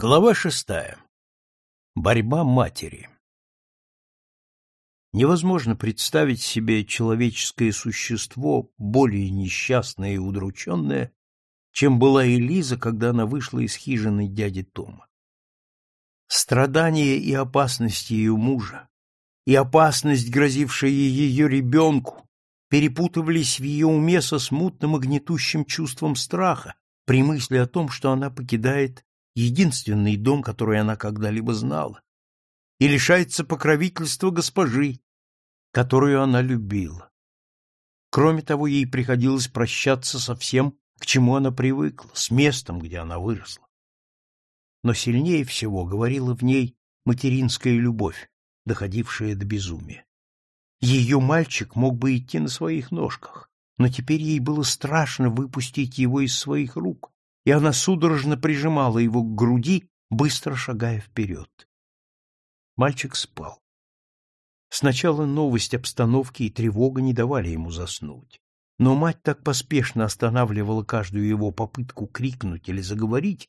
Глава шестая. Борьба матери. Невозможно представить себе человеческое существо более несчастное и удрученное, чем была Элиза, когда она вышла из хижины дяди Тома. Страдания и опасность ее мужа, и опасность, грозившая ее ребенку, перепутывались в ее уме со смутным и гнетущим чувством страха при мысли о том, что она покидает единственный дом, который она когда-либо знала, и лишается покровительства госпожи, которую она любила. Кроме того, ей приходилось прощаться со всем, к чему она привыкла, с местом, где она выросла. Но сильнее всего говорила в ней материнская любовь, доходившая до безумия. Ее мальчик мог бы идти на своих ножках, но теперь ей было страшно выпустить его из своих рук, и она судорожно прижимала его к груди, быстро шагая вперед. Мальчик спал. Сначала новость обстановки и тревога не давали ему заснуть. Но мать так поспешно останавливала каждую его попытку крикнуть или заговорить,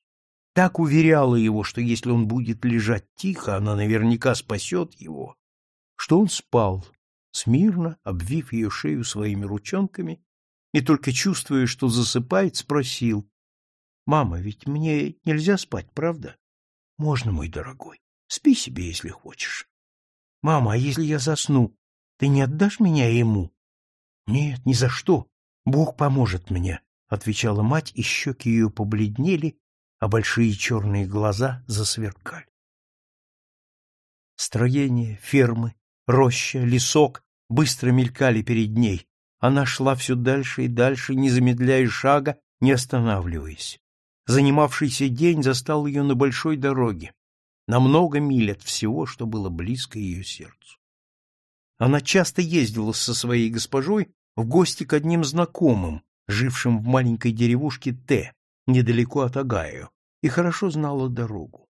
так уверяла его, что если он будет лежать тихо, она наверняка спасет его, что он спал, смирно обвив ее шею своими ручонками, и только чувствуя, что засыпает, спросил, Мама, ведь мне нельзя спать, правда? Можно, мой дорогой. Спи себе, если хочешь. Мама, а если я засну, ты не отдашь меня ему? Нет, ни за что. Бог поможет мне, отвечала мать, и щеки ее побледнели, а большие черные глаза засверкали. Строение, фермы, роща, лесок быстро мелькали перед ней. Она шла все дальше и дальше, не замедляя шага, не останавливаясь занимавшийся день застал ее на большой дороге, на много миль от всего, что было близко ее сердцу. Она часто ездила со своей госпожой в гости к одним знакомым, жившим в маленькой деревушке Т, недалеко от Агаю, и хорошо знала дорогу.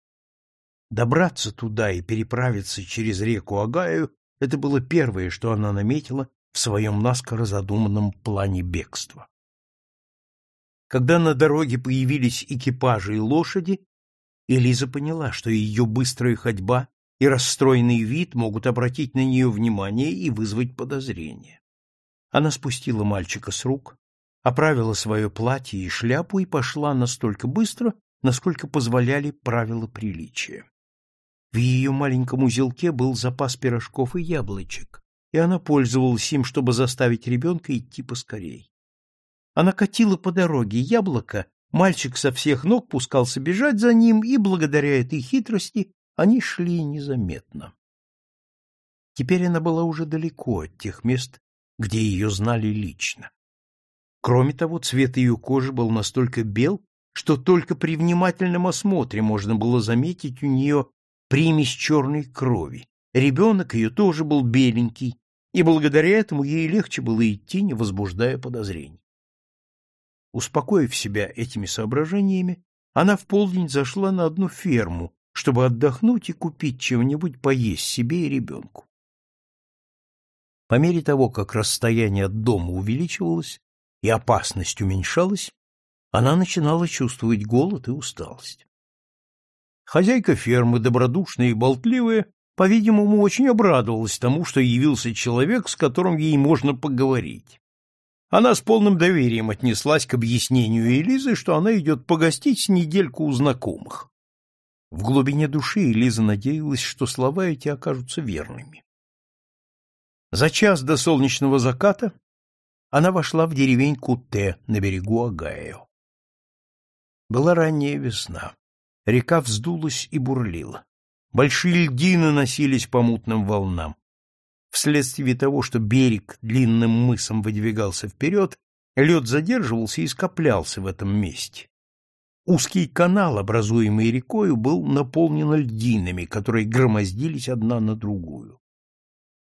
Добраться туда и переправиться через реку Агаю — это было первое, что она наметила в своем наскоро задуманном плане бегства. Когда на дороге появились экипажи и лошади, Элиза поняла, что ее быстрая ходьба и расстроенный вид могут обратить на нее внимание и вызвать подозрение. Она спустила мальчика с рук, оправила свое платье и шляпу и пошла настолько быстро, насколько позволяли правила приличия. В ее маленьком узелке был запас пирожков и яблочек, и она пользовалась им, чтобы заставить ребенка идти поскорей. Она катила по дороге яблоко, мальчик со всех ног пускался бежать за ним, и благодаря этой хитрости они шли незаметно. Теперь она была уже далеко от тех мест, где ее знали лично. Кроме того, цвет ее кожи был настолько бел, что только при внимательном осмотре можно было заметить у нее примесь черной крови. Ребенок ее тоже был беленький, и благодаря этому ей легче было идти, не возбуждая подозрений. Успокоив себя этими соображениями, она в полдень зашла на одну ферму, чтобы отдохнуть и купить чего-нибудь поесть себе и ребенку. По мере того, как расстояние от дома увеличивалось и опасность уменьшалась, она начинала чувствовать голод и усталость. Хозяйка фермы, добродушная и болтливая, по-видимому, очень обрадовалась тому, что явился человек, с которым ей можно поговорить. Она с полным доверием отнеслась к объяснению Элизы, что она идет погостить недельку у знакомых. В глубине души Элиза надеялась, что слова эти окажутся верными. За час до солнечного заката она вошла в деревеньку Т на берегу Агаю. Была ранняя весна. Река вздулась и бурлила. Большие льдины носились по мутным волнам. Вследствие того, что берег длинным мысом выдвигался вперед, лед задерживался и скоплялся в этом месте. Узкий канал, образуемый рекою, был наполнен льдинами, которые громоздились одна на другую.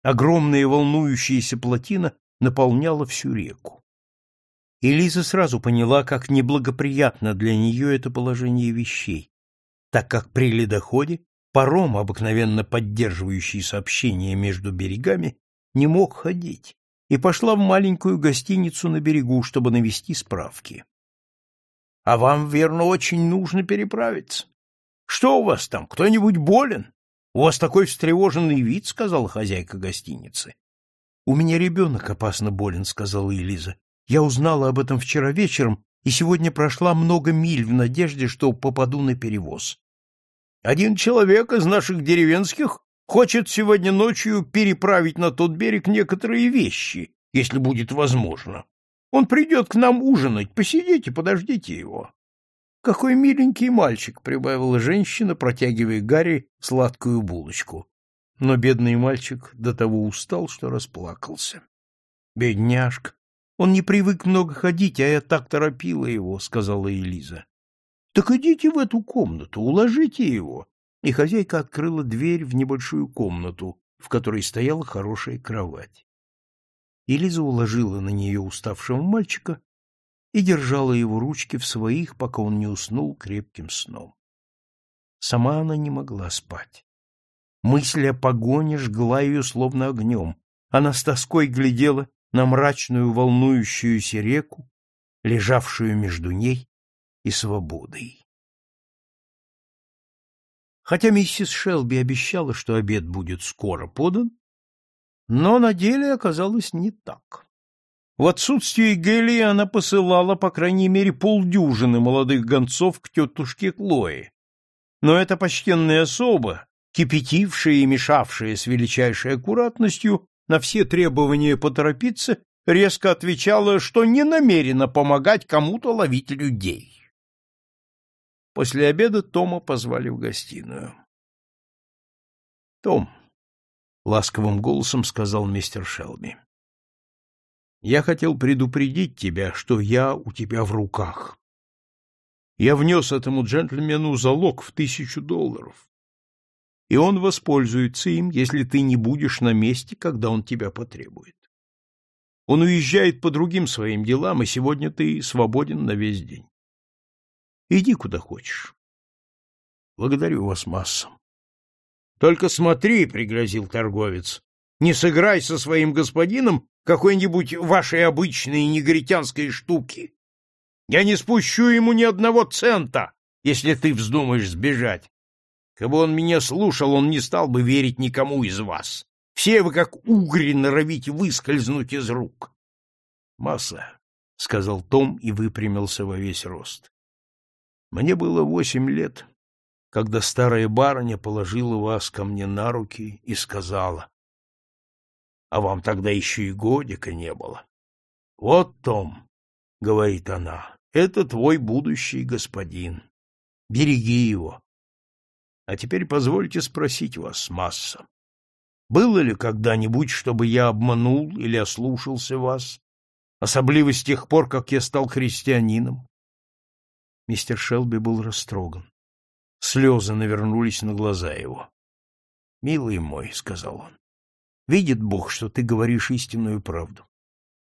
Огромная волнующаяся плотина наполняла всю реку. Элиза сразу поняла, как неблагоприятно для нее это положение вещей, так как при ледоходе Паром, обыкновенно поддерживающий сообщение между берегами, не мог ходить, и пошла в маленькую гостиницу на берегу, чтобы навести справки. — А вам, верно, очень нужно переправиться? Что у вас там? Кто-нибудь болен? У вас такой встревоженный вид, сказала хозяйка гостиницы. У меня ребенок опасно болен, сказала Элиза. Я узнала об этом вчера вечером и сегодня прошла много миль в надежде, что попаду на перевоз. Один человек из наших деревенских хочет сегодня ночью переправить на тот берег некоторые вещи, если будет возможно. Он придет к нам ужинать, посидите, подождите его. Какой миленький мальчик, прибавила женщина, протягивая Гарри сладкую булочку. Но бедный мальчик до того устал, что расплакался. Бедняжка. Он не привык много ходить, а я так торопила его, сказала Элиза. Так идите в эту комнату, уложите его. И хозяйка открыла дверь в небольшую комнату, в которой стояла хорошая кровать. Элиза уложила на нее уставшего мальчика и держала его ручки в своих, пока он не уснул крепким сном. Сама она не могла спать. Мысль о погоне жгла ее словно огнем. Она с тоской глядела на мрачную волнующуюся реку, лежавшую между ней и свободой. Хотя миссис Шелби обещала, что обед будет скоро подан, но на деле оказалось не так. В отсутствие Гелии она посылала, по крайней мере, полдюжины молодых гонцов к тетушке Клое. Но эта почтенная особа, кипятившая и мешавшая с величайшей аккуратностью на все требования поторопиться, резко отвечала, что не намерена помогать кому-то ловить людей. После обеда Тома позвали в гостиную. — Том, — ласковым голосом сказал мистер Шелби, — я хотел предупредить тебя, что я у тебя в руках. Я внес этому джентльмену залог в тысячу долларов, и он воспользуется им, если ты не будешь на месте, когда он тебя потребует. Он уезжает по другим своим делам, и сегодня ты свободен на весь день. Иди куда хочешь. Благодарю вас, масса. Только смотри, — пригрозил торговец, — не сыграй со своим господином какой-нибудь вашей обычной негритянской штуки. Я не спущу ему ни одного цента, если ты вздумаешь сбежать. Кабы он меня слушал, он не стал бы верить никому из вас. Все вы, как угри, норовите выскользнуть из рук. — Масса, — сказал Том и выпрямился во весь рост. Мне было восемь лет, когда старая барыня положила вас ко мне на руки и сказала, а вам тогда еще и годика не было. — Вот, Том, — говорит она, — это твой будущий господин. Береги его. А теперь позвольте спросить вас, Масса, было ли когда-нибудь, чтобы я обманул или ослушался вас, особливо с тех пор, как я стал христианином? Мистер Шелби был растроган. Слезы навернулись на глаза его. — Милый мой, — сказал он, — видит Бог, что ты говоришь истинную правду.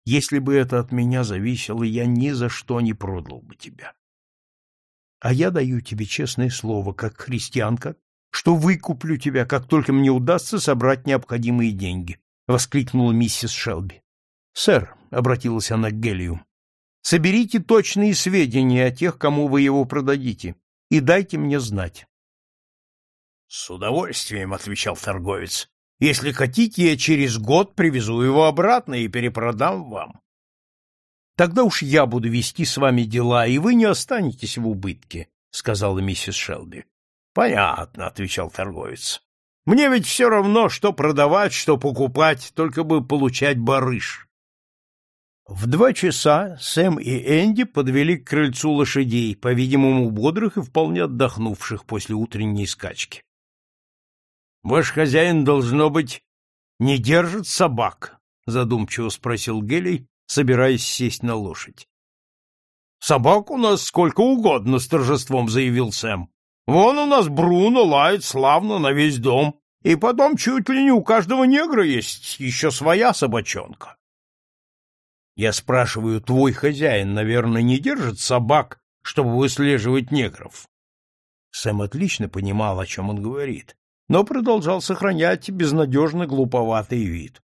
Если бы это от меня зависело, я ни за что не продал бы тебя. А я даю тебе честное слово, как христианка, что выкуплю тебя, как только мне удастся собрать необходимые деньги, — воскликнула миссис Шелби. — Сэр, — обратилась она к Гелию, Соберите точные сведения о тех, кому вы его продадите, и дайте мне знать. — С удовольствием, — отвечал торговец. — Если хотите, я через год привезу его обратно и перепродам вам. — Тогда уж я буду вести с вами дела, и вы не останетесь в убытке, — сказала миссис Шелби. — Понятно, — отвечал торговец. — Мне ведь все равно, что продавать, что покупать, только бы получать барыш. В два часа Сэм и Энди подвели к крыльцу лошадей, по-видимому, бодрых и вполне отдохнувших после утренней скачки. — Ваш хозяин, должно быть, не держит собак? — задумчиво спросил Гелий, собираясь сесть на лошадь. — Собак у нас сколько угодно, — с торжеством заявил Сэм. — Вон у нас Бруно лает славно на весь дом, и потом чуть ли не у каждого негра есть еще своя собачонка. Я спрашиваю, твой хозяин, наверное, не держит собак, чтобы выслеживать негров? Сэм отлично понимал, о чем он говорит, но продолжал сохранять безнадежно глуповатый вид.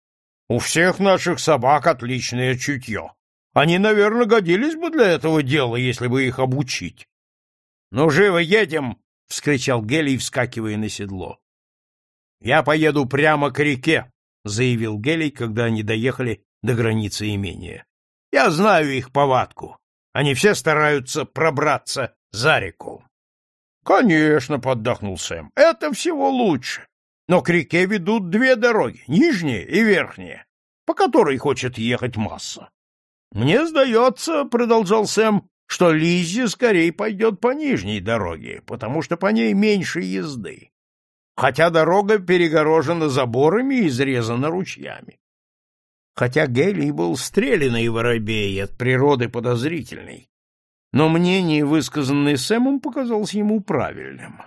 У всех наших собак отличное чутье. Они, наверное, годились бы для этого дела, если бы их обучить. Ну, живо едем, вскричал Гелий, вскакивая на седло. Я поеду прямо к реке, заявил Гелий, когда они доехали до границы имения. Я знаю их повадку. Они все стараются пробраться за реку. Конечно, поддохнул Сэм. Это всего лучше. Но к реке ведут две дороги, нижняя и верхняя, по которой хочет ехать масса. Мне сдается, продолжал Сэм, что Лиззи скорее пойдет по нижней дороге, потому что по ней меньше езды, хотя дорога перегорожена заборами и изрезана ручьями. Хотя Гелий был стрелянный воробей, от природы подозрительный, но мнение, высказанное Сэмом, показалось ему правильным.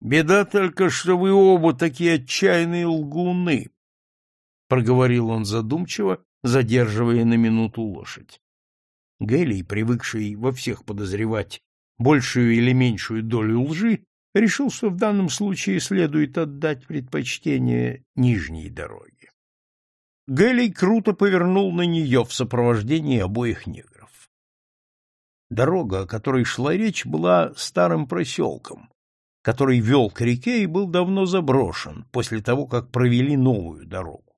«Беда только, что вы оба такие отчаянные лгуны», — проговорил он задумчиво, задерживая на минуту лошадь. Гелий, привыкший во всех подозревать большую или меньшую долю лжи, решил, что в данном случае следует отдать предпочтение нижней дороге. Гелий круто повернул на нее в сопровождении обоих негров. Дорога, о которой шла речь, была старым проселком, который вел к реке и был давно заброшен после того, как провели новую дорогу.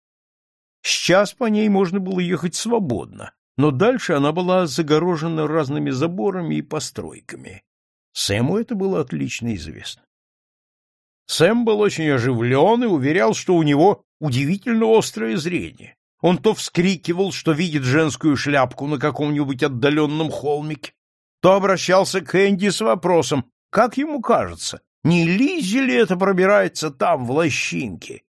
Сейчас по ней можно было ехать свободно, но дальше она была загорожена разными заборами и постройками. Сэму это было отлично известно. Сэм был очень оживлен и уверял, что у него удивительно острое зрение. Он то вскрикивал, что видит женскую шляпку на каком-нибудь отдаленном холмике, то обращался к Энди с вопросом, как ему кажется, не Лизи ли это пробирается там, в лощинке?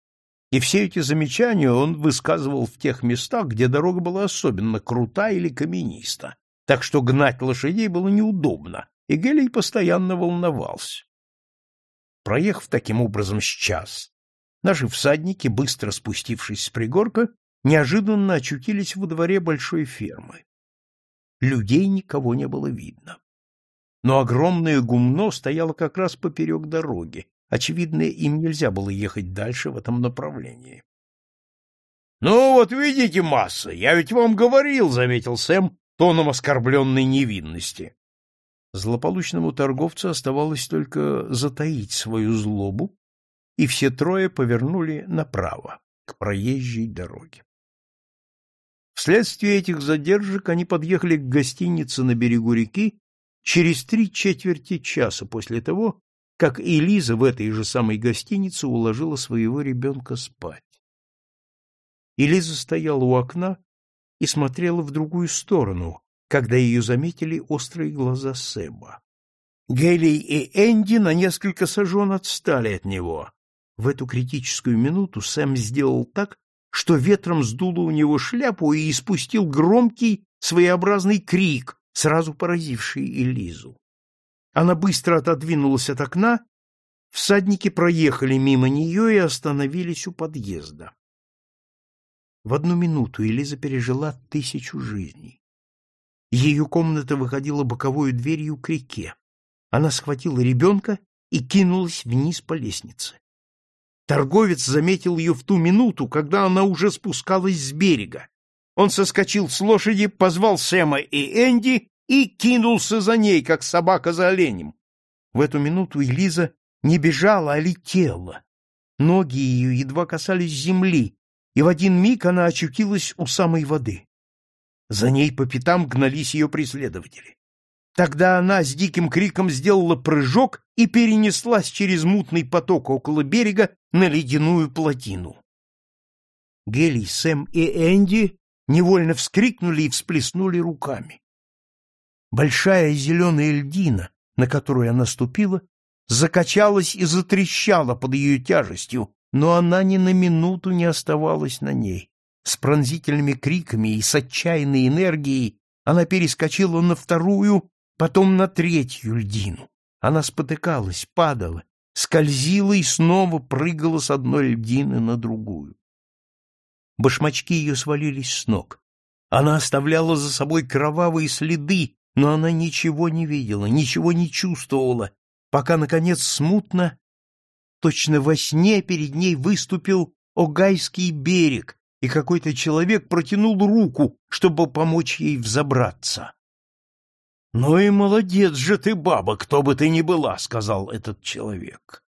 И все эти замечания он высказывал в тех местах, где дорога была особенно крута или камениста, так что гнать лошадей было неудобно, и Гелий постоянно волновался. Проехав таким образом с час, наши всадники, быстро спустившись с пригорка, неожиданно очутились во дворе большой фермы. Людей никого не было видно. Но огромное гумно стояло как раз поперек дороги, Очевидно, им нельзя было ехать дальше в этом направлении. — Ну, вот видите, масса, я ведь вам говорил, — заметил Сэм тоном оскорбленной невинности. Злополучному торговцу оставалось только затаить свою злобу, и все трое повернули направо, к проезжей дороге. Вследствие этих задержек они подъехали к гостинице на берегу реки через три четверти часа после того, как и Лиза в этой же самой гостинице уложила своего ребенка спать. И Лиза стояла у окна и смотрела в другую сторону, когда ее заметили острые глаза Сэма. Гелли и Энди на несколько сажен отстали от него. В эту критическую минуту Сэм сделал так, что ветром сдуло у него шляпу и испустил громкий, своеобразный крик, сразу поразивший Элизу. Она быстро отодвинулась от окна, всадники проехали мимо нее и остановились у подъезда. В одну минуту Элиза пережила тысячу жизней. Ее комната выходила боковой дверью к реке. Она схватила ребенка и кинулась вниз по лестнице. Торговец заметил ее в ту минуту, когда она уже спускалась с берега. Он соскочил с лошади, позвал Сэма и Энди и кинулся за ней, как собака за оленем. В эту минуту Элиза не бежала, а летела. Ноги ее едва касались земли, и в один миг она очутилась у самой воды. За ней по пятам гнались ее преследователи. Тогда она с диким криком сделала прыжок и перенеслась через мутный поток около берега на ледяную плотину. Гелий, Сэм и Энди невольно вскрикнули и всплеснули руками. Большая зеленая льдина, на которую она ступила, закачалась и затрещала под ее тяжестью, но она ни на минуту не оставалась на ней. С пронзительными криками и с отчаянной энергией она перескочила на вторую, потом на третью льдину. Она спотыкалась, падала, скользила и снова прыгала с одной льдины на другую. Башмачки ее свалились с ног. Она оставляла за собой кровавые следы но она ничего не видела, ничего не чувствовала, пока, наконец, смутно, точно во сне перед ней выступил Огайский берег, и какой-то человек протянул руку, чтобы помочь ей взобраться. Ну и молодец же ты, баба, кто бы ты ни была, сказал этот человек.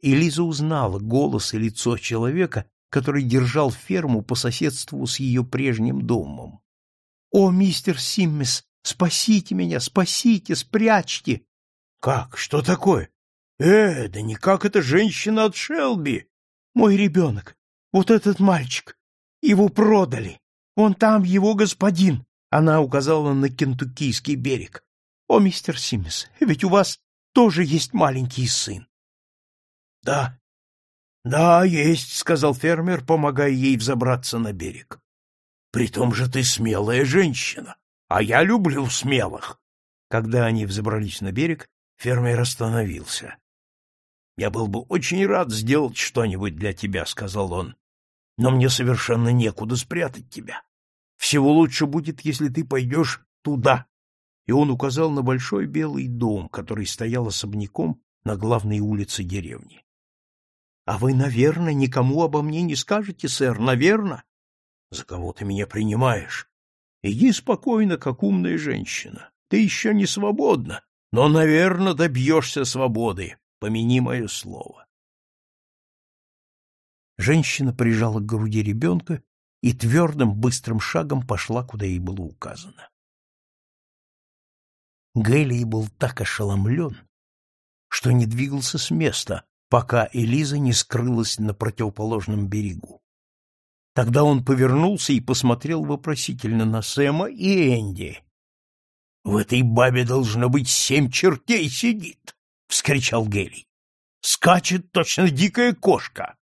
И Лиза узнала голос и лицо человека, который держал ферму по соседству с ее прежним домом. «О, мистер Симмес, спасите меня, спасите, спрячьте!» «Как? Что такое?» «Э, да никак эта женщина от Шелби!» «Мой ребенок, вот этот мальчик, его продали, он там его господин!» Она указала на Кентуккийский берег. «О, мистер Симмес, ведь у вас тоже есть маленький сын!» «Да, да, есть», — сказал фермер, помогая ей взобраться на берег. «При том же ты смелая женщина, а я люблю смелых». Когда они взобрались на берег, фермер остановился. «Я был бы очень рад сделать что-нибудь для тебя», — сказал он, — «но мне совершенно некуда спрятать тебя. Всего лучше будет, если ты пойдешь туда». И он указал на большой белый дом, который стоял особняком на главной улице деревни. — А вы, наверное, никому обо мне не скажете, сэр, наверное? — За кого ты меня принимаешь? Иди спокойно, как умная женщина. Ты еще не свободна, но, наверное, добьешься свободы. Помяни мое слово. Женщина прижала к груди ребенка и твердым, быстрым шагом пошла, куда ей было указано. Гелий был так ошеломлен, что не двигался с места, пока Элиза не скрылась на противоположном берегу. Тогда он повернулся и посмотрел вопросительно на Сэма и Энди. — В этой бабе должно быть семь чертей сидит! — вскричал Гелий. — Скачет точно дикая кошка! —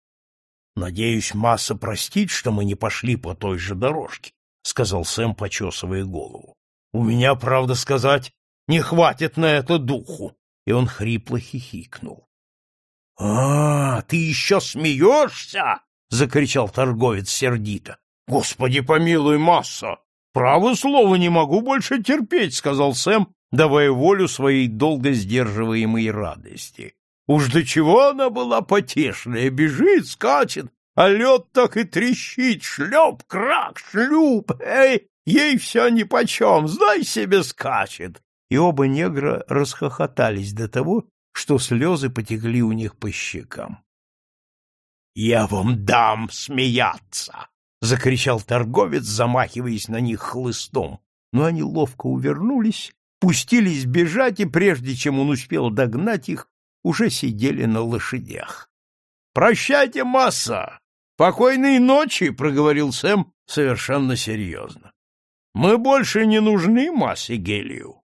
Надеюсь, масса простит, что мы не пошли по той же дорожке, — сказал Сэм, почесывая голову. — У меня, правда сказать, не хватит на это духу! И он хрипло хихикнул. — А, ты еще смеешься? — закричал торговец сердито. — Господи помилуй, масса! Право слово не могу больше терпеть, — сказал Сэм, давая волю своей долго сдерживаемой радости. Уж до чего она была потешная, бежит, скачет, а лед так и трещит, шлеп, крак, шлюп, эй, ей все нипочем, знай себе, скачет. И оба негра расхохотались до того, что слезы потекли у них по щекам. — Я вам дам смеяться! — закричал торговец, замахиваясь на них хлыстом. Но они ловко увернулись, пустились бежать, и прежде чем он успел догнать их, уже сидели на лошадях. — Прощайте, масса! Покойной ночи! — проговорил Сэм совершенно серьезно. — Мы больше не нужны массе Гелию.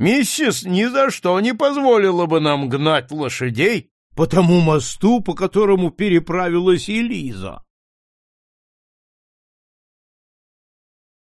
Миссис ни за что не позволила бы нам гнать лошадей по тому мосту, по которому переправилась Элиза.